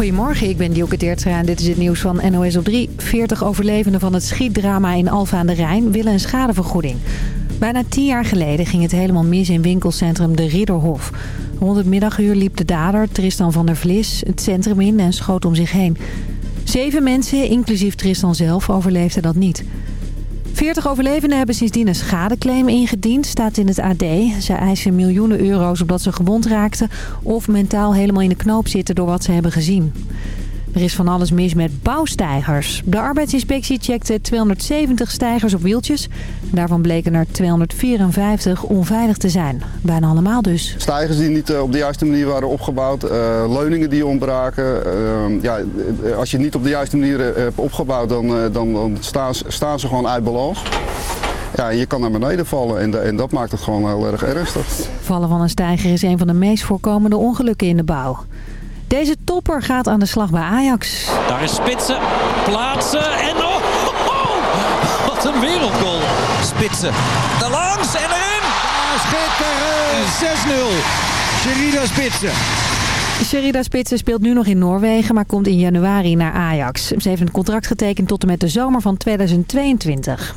Goedemorgen, ik ben Dielke en dit is het nieuws van NOS op 3. 40 overlevenden van het schietdrama in Alfa aan de Rijn willen een schadevergoeding. Bijna tien jaar geleden ging het helemaal mis in winkelcentrum De Ridderhof. Rond het middaguur liep de dader, Tristan van der Vlis, het centrum in en schoot om zich heen. Zeven mensen, inclusief Tristan zelf, overleefden dat niet. 40 overlevenden hebben sindsdien een schadeclaim ingediend, staat in het AD. Ze eisen miljoenen euro's omdat ze gewond raakten of mentaal helemaal in de knoop zitten door wat ze hebben gezien. Er is van alles mis met bouwstijgers. De arbeidsinspectie checkte 270 stijgers op wieltjes. Daarvan bleken er 254 onveilig te zijn. Bijna allemaal dus. Stijgers die niet eh, op de juiste manier waren opgebouwd. Uh, leuningen die ontbraken. Uh, ja, als je het niet op de juiste manier hebt opgebouwd, dan, dan, dan staan, staan, ze gewoon uit balans. Ja, je kan naar beneden vallen en, en dat maakt het gewoon heel erg ernstig. Vallen van een stijger is een van de meest voorkomende ongelukken in de bouw. Deze topper gaat aan de slag bij Ajax. Daar is Spitsen, plaatsen en oh, oh, oh, wat een wereldgoal. Spitsen, daar langs en erin. Schitterend, 6-0. Sherida Spitsen. Sherida Spitsen speelt nu nog in Noorwegen, maar komt in januari naar Ajax. Ze heeft een contract getekend tot en met de zomer van 2022.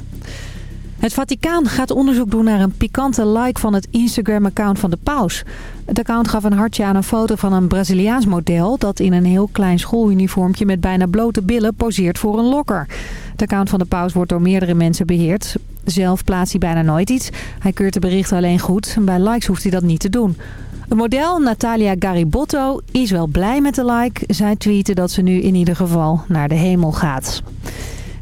Het Vaticaan gaat onderzoek doen naar een pikante like van het Instagram-account van de paus. Het account gaf een hartje aan een foto van een Braziliaans model... dat in een heel klein schooluniformpje met bijna blote billen poseert voor een lokker. Het account van de paus wordt door meerdere mensen beheerd. Zelf plaatst hij bijna nooit iets. Hij keurt de berichten alleen goed. Bij likes hoeft hij dat niet te doen. Het model, Natalia Garibotto, is wel blij met de like. Zij tweette dat ze nu in ieder geval naar de hemel gaat.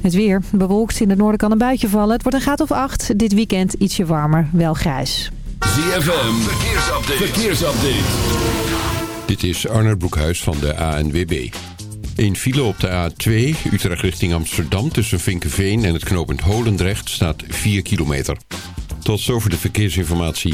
Het weer. Bewolkt in het noorden kan een buitje vallen. Het wordt een graad of 8. Dit weekend ietsje warmer. Wel grijs. ZFM. Verkeersupdate. Verkeersupdate. Dit is Arnold Broekhuis van de ANWB. Een file op de A2, Utrecht richting Amsterdam... tussen Vinkenveen en het knooppunt Holendrecht staat 4 kilometer. Tot zover de verkeersinformatie.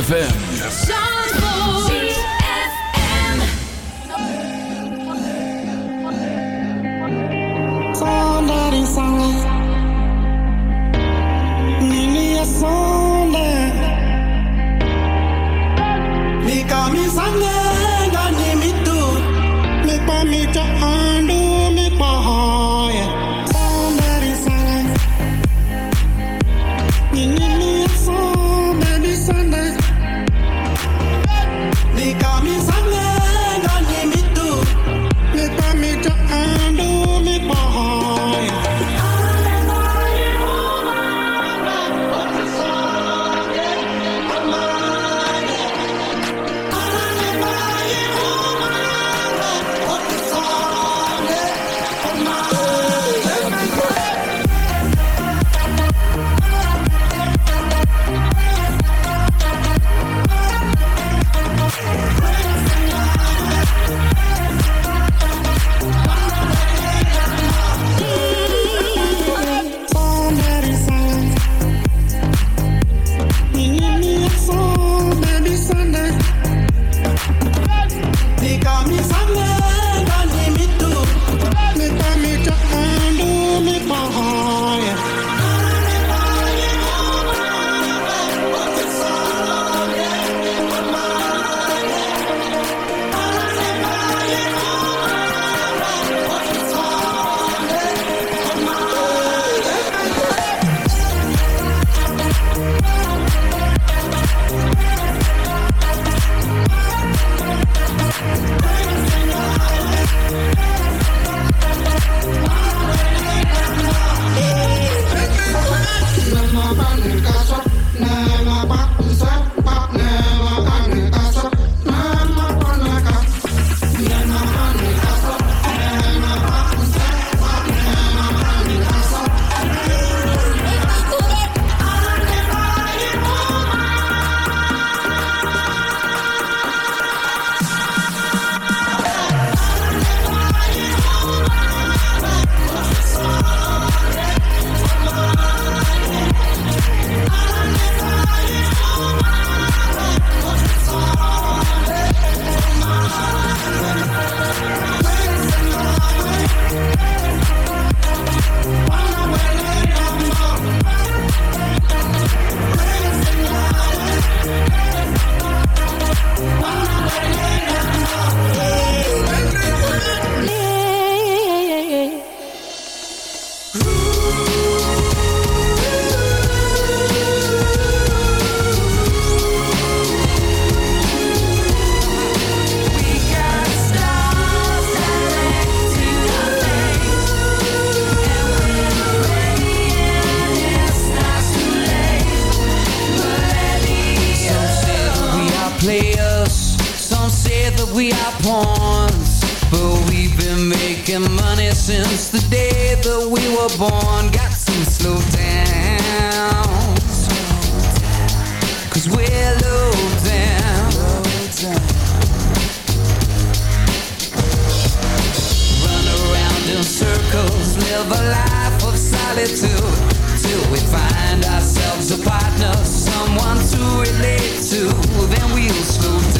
ZFM. Somebody sang Sunday. They call Sunday. Find ourselves a partner, someone to relate to. Then we'll slow down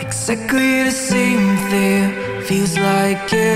Exactly the same thing feels like it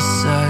side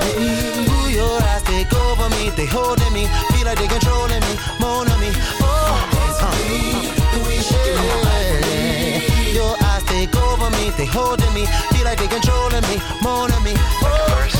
Ooh, your eyes take over me, they holding me, feel like they controlling me, more on me. Oh, uh, your eyes take over me, they holding me, feel like they controlling me, more on me. Oh,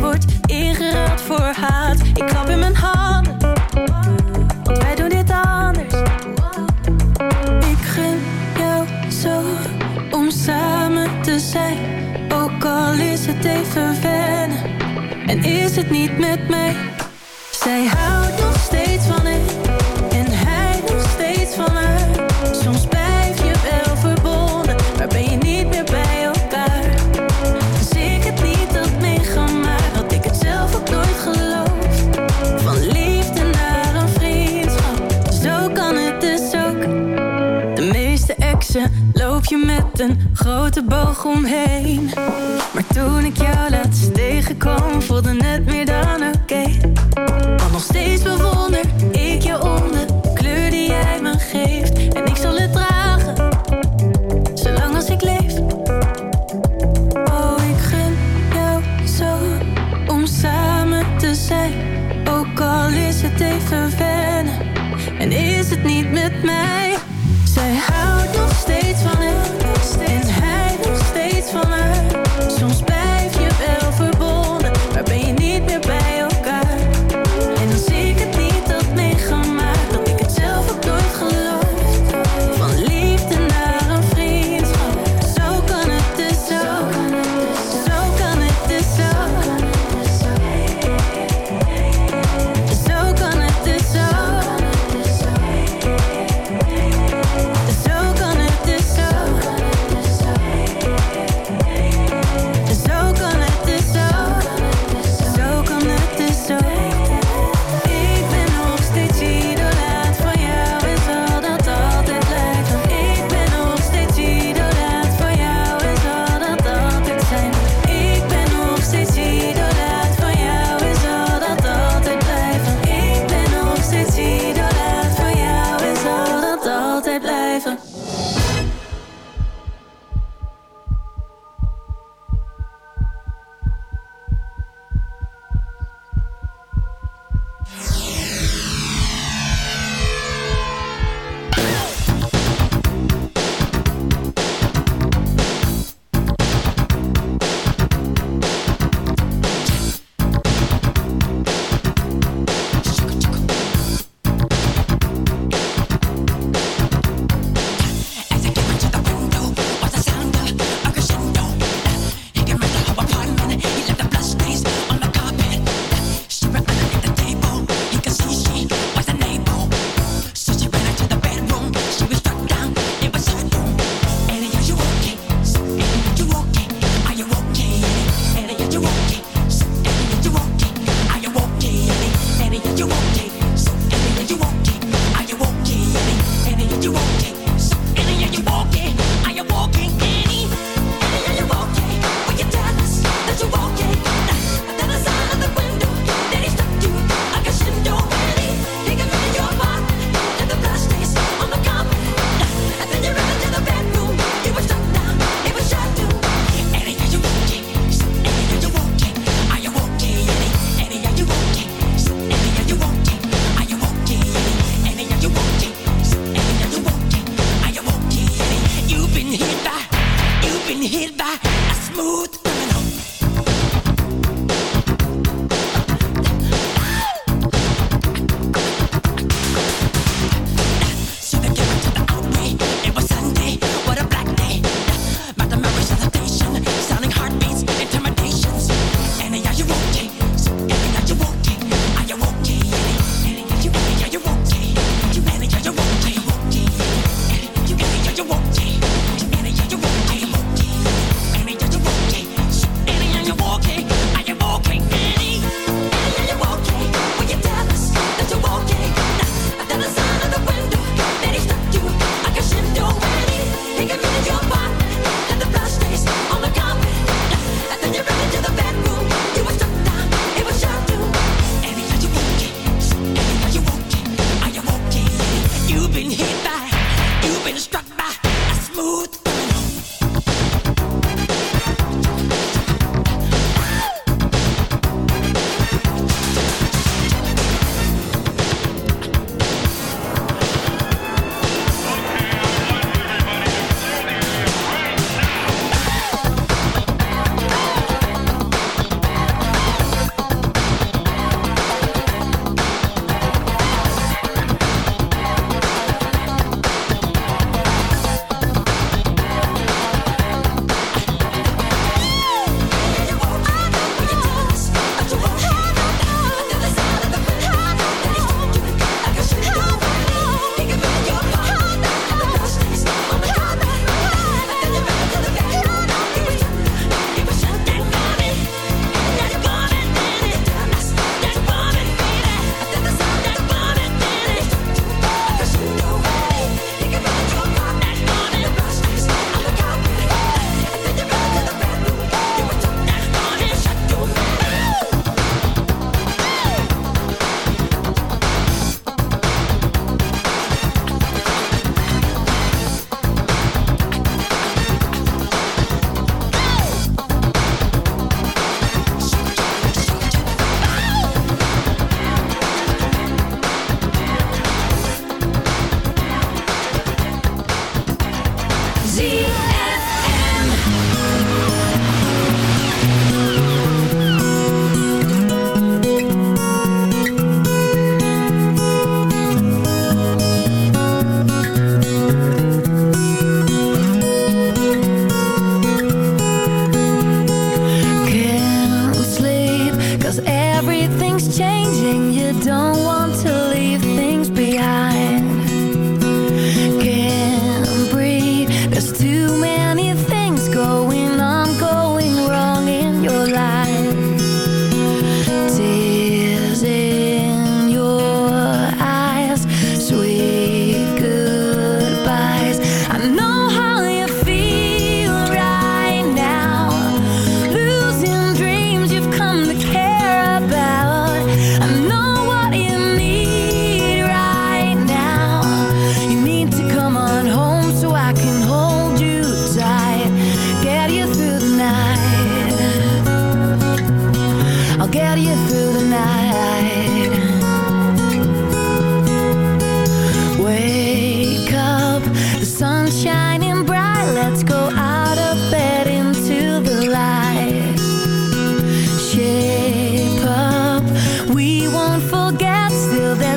Ik wordt ingeruild voor haat. Ik klap in mijn handen, want wij doen dit anders. Ik gun jou zo om samen te zijn, ook al is het even wennen. En is het niet met mij, zij houdt. een grote boog omheen. Maar toen ik jou laatst tegenkwam, voelde net meer dan een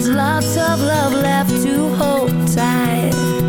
lots of love left to hold tight.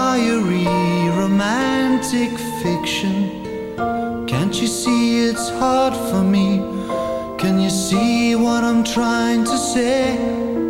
fiery romantic fiction. Can't you see it's hard for me? Can you see what I'm trying to say?